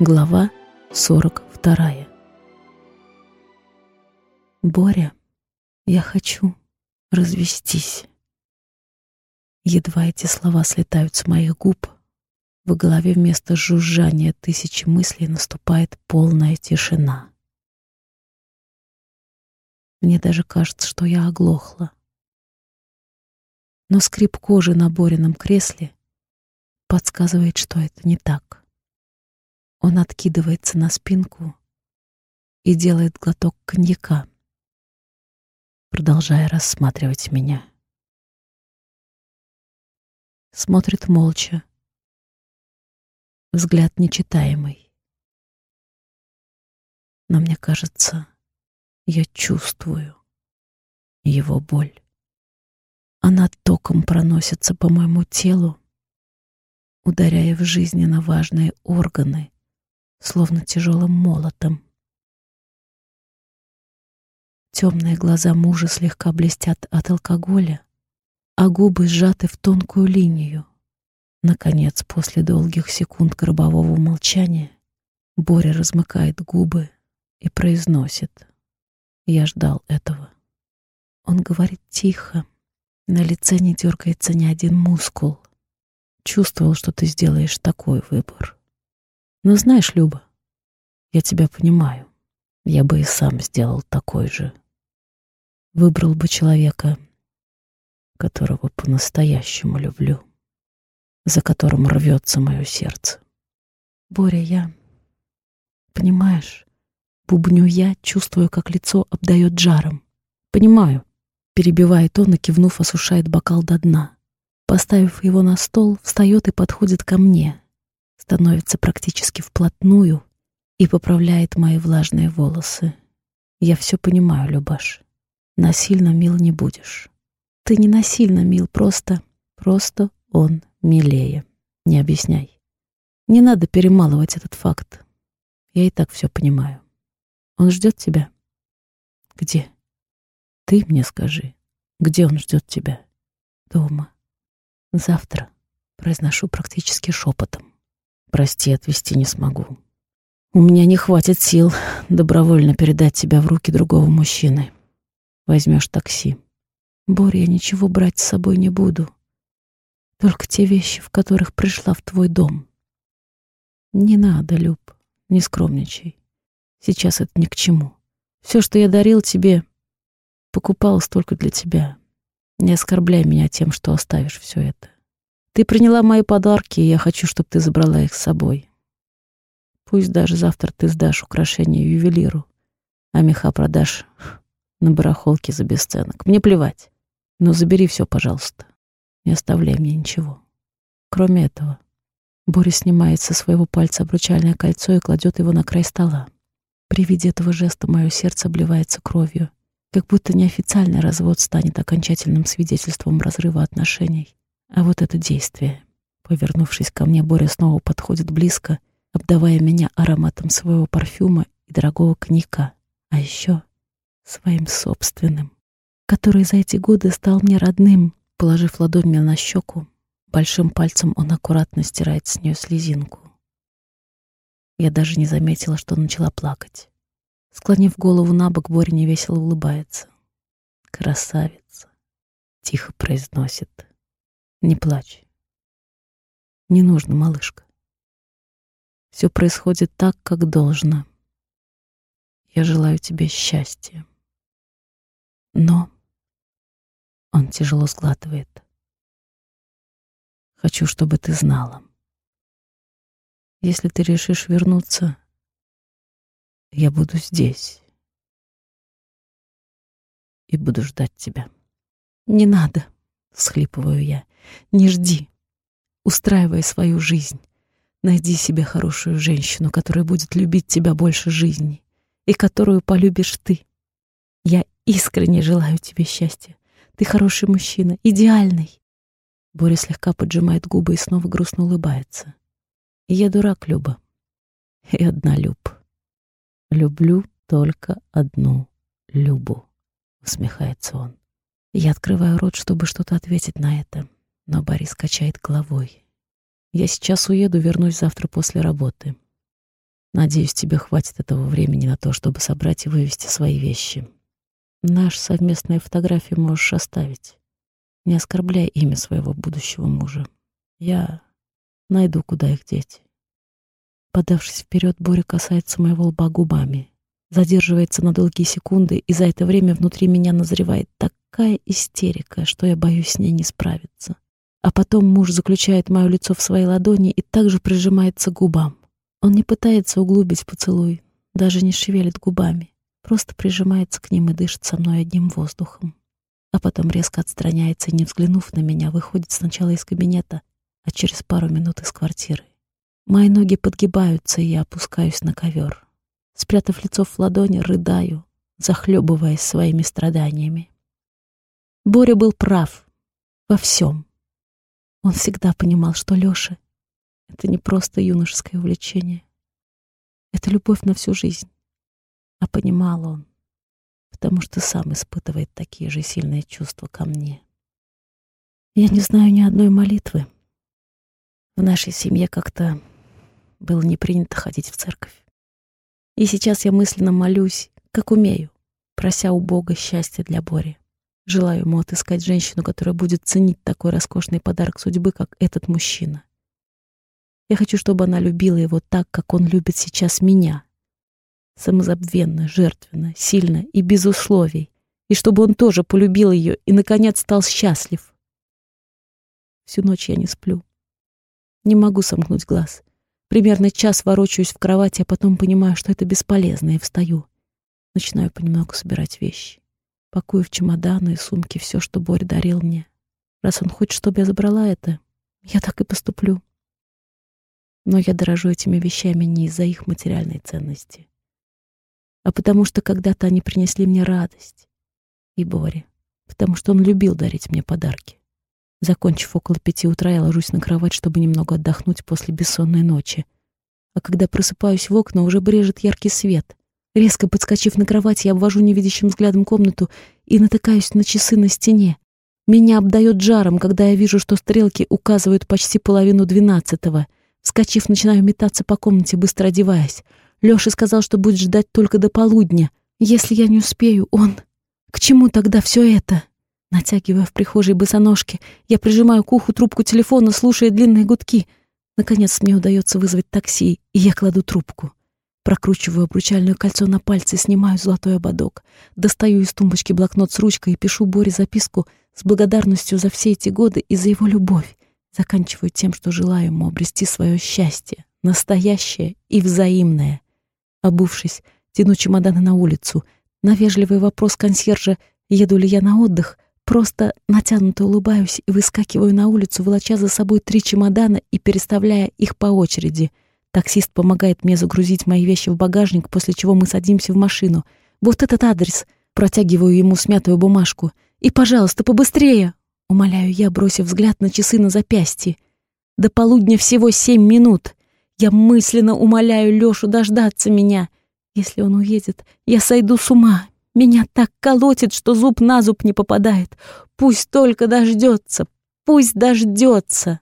Глава 42 Боря, я хочу развестись. Едва эти слова слетают с моих губ, в голове вместо жужжания тысячи мыслей наступает полная тишина. Мне даже кажется, что я оглохла. Но скрип кожи на Борином кресле подсказывает, что это не так. Он откидывается на спинку и делает глоток коньяка, продолжая рассматривать меня. Смотрит молча, взгляд нечитаемый. Но мне кажется, я чувствую его боль. Она током проносится по моему телу, ударяя в жизненно важные органы, словно тяжелым молотом. Темные глаза мужа слегка блестят от алкоголя, а губы сжаты в тонкую линию. Наконец, после долгих секунд гробового молчания, Боря размыкает губы и произносит. Я ждал этого. Он говорит тихо, на лице не дергается ни один мускул. Чувствовал, что ты сделаешь такой выбор. Но знаешь, Люба, я тебя понимаю. Я бы и сам сделал такой же. Выбрал бы человека, которого по-настоящему люблю, за которым рвется мое сердце. Боря, я... Понимаешь, бубню я, чувствую, как лицо обдает жаром. Понимаю, перебивает он и, кивнув, осушает бокал до дна. Поставив его на стол, встает и подходит ко мне, становится практически вплотную и поправляет мои влажные волосы. Я все понимаю, Любаш. Насильно мил не будешь. Ты не насильно мил, просто... Просто он милее. Не объясняй. Не надо перемалывать этот факт. Я и так все понимаю. Он ждет тебя? Где? Ты мне скажи, где он ждет тебя? Дома. Завтра. Произношу практически шепотом. Прости, отвезти не смогу. У меня не хватит сил добровольно передать тебя в руки другого мужчины. Возьмешь такси. Боря, я ничего брать с собой не буду. Только те вещи, в которых пришла в твой дом. Не надо, Люб, не скромничай. Сейчас это ни к чему. Все, что я дарил тебе, покупалось только для тебя. Не оскорбляй меня тем, что оставишь все это. Ты приняла мои подарки, и я хочу, чтобы ты забрала их с собой. Пусть даже завтра ты сдашь украшения ювелиру, а меха продашь на барахолке за бесценок. Мне плевать. Но забери все, пожалуйста. Не оставляй мне ничего. Кроме этого, Боря снимает со своего пальца обручальное кольцо и кладет его на край стола. При виде этого жеста мое сердце обливается кровью, как будто неофициальный развод станет окончательным свидетельством разрыва отношений. А вот это действие. Повернувшись ко мне, Боря снова подходит близко, обдавая меня ароматом своего парфюма и дорогого коньяка, а еще своим собственным, который за эти годы стал мне родным. Положив ладонь мне на щеку, большим пальцем он аккуратно стирает с нее слезинку. Я даже не заметила, что начала плакать. Склонив голову на бок, Боря невесело улыбается. «Красавица!» — тихо произносит. Не плачь. Не нужно, малышка. Все происходит так, как должно. Я желаю тебе счастья. Но он тяжело сглатывает. Хочу, чтобы ты знала. Если ты решишь вернуться, я буду здесь и буду ждать тебя. Не надо, всхлипываю я. Не жди. Устраивай свою жизнь. Найди себе хорошую женщину, которая будет любить тебя больше жизни и которую полюбишь ты. Я искренне желаю тебе счастья. Ты хороший мужчина, идеальный. Боря слегка поджимает губы и снова грустно улыбается. Я дурак, Люба. И одна Люб. Люблю только одну Любу, усмехается он. Я открываю рот, чтобы что-то ответить на это, но Борис качает головой. Я сейчас уеду, вернусь завтра после работы. Надеюсь, тебе хватит этого времени на то, чтобы собрать и вывести свои вещи. Наши совместные фотографии можешь оставить. Не оскорбляй имя своего будущего мужа. Я найду, куда их деть. Подавшись вперед, Боря касается моего лба губами. Задерживается на долгие секунды, и за это время внутри меня назревает такая истерика, что я боюсь с ней не справиться. А потом муж заключает мое лицо в свои ладони и также прижимается к губам. Он не пытается углубить поцелуй, даже не шевелит губами, просто прижимается к ним и дышит со мной одним воздухом. А потом резко отстраняется и, не взглянув на меня, выходит сначала из кабинета, а через пару минут из квартиры. Мои ноги подгибаются, и я опускаюсь на ковер. Спрятав лицо в ладони, рыдаю, захлебываясь своими страданиями. Боря был прав во всем. Он всегда понимал, что Лёша это не просто юношеское увлечение. Это любовь на всю жизнь. А понимал он, потому что сам испытывает такие же сильные чувства ко мне. Я не знаю ни одной молитвы. В нашей семье как-то было не принято ходить в церковь. И сейчас я мысленно молюсь, как умею, прося у Бога счастья для Бори. Желаю ему отыскать женщину, которая будет ценить такой роскошный подарок судьбы, как этот мужчина. Я хочу, чтобы она любила его так, как он любит сейчас меня. Самозабвенно, жертвенно, сильно и без условий. И чтобы он тоже полюбил ее и, наконец, стал счастлив. Всю ночь я не сплю. Не могу сомкнуть глаз. Примерно час ворочаюсь в кровати, а потом понимаю, что это бесполезно, и встаю. Начинаю понемногу собирать вещи. Пакую в чемоданы и сумки все, что Борь дарил мне. Раз он хочет, чтобы я забрала это, я так и поступлю. Но я дорожу этими вещами не из-за их материальной ценности, а потому что когда-то они принесли мне радость. И Боре, потому что он любил дарить мне подарки. Закончив около пяти утра, я ложусь на кровать, чтобы немного отдохнуть после бессонной ночи. А когда просыпаюсь в окна, уже брежет яркий свет. Резко подскочив на кровать, я обвожу невидящим взглядом комнату и натыкаюсь на часы на стене. Меня обдает жаром, когда я вижу, что стрелки указывают почти половину двенадцатого — Вскочив, начинаю метаться по комнате, быстро одеваясь. Лёша сказал, что будет ждать только до полудня. Если я не успею, он... К чему тогда все это? Натягивая в прихожей босоножки, я прижимаю к уху трубку телефона, слушая длинные гудки. Наконец мне удается вызвать такси, и я кладу трубку. Прокручиваю обручальное кольцо на пальце, снимаю золотой ободок. Достаю из тумбочки блокнот с ручкой и пишу Боре записку с благодарностью за все эти годы и за его любовь. Заканчиваю тем, что желаю ему обрести свое счастье, настоящее и взаимное. Обувшись, тяну чемоданы на улицу. На вежливый вопрос консьержа, еду ли я на отдых, просто натянуто улыбаюсь и выскакиваю на улицу, волоча за собой три чемодана и переставляя их по очереди. Таксист помогает мне загрузить мои вещи в багажник, после чего мы садимся в машину. Вот этот адрес. Протягиваю ему смятую бумажку. И, пожалуйста, побыстрее. Умоляю я, бросив взгляд на часы на запястье. До полудня всего семь минут. Я мысленно умоляю Лёшу дождаться меня. Если он уедет, я сойду с ума. Меня так колотит, что зуб на зуб не попадает. Пусть только дождется, пусть дождется.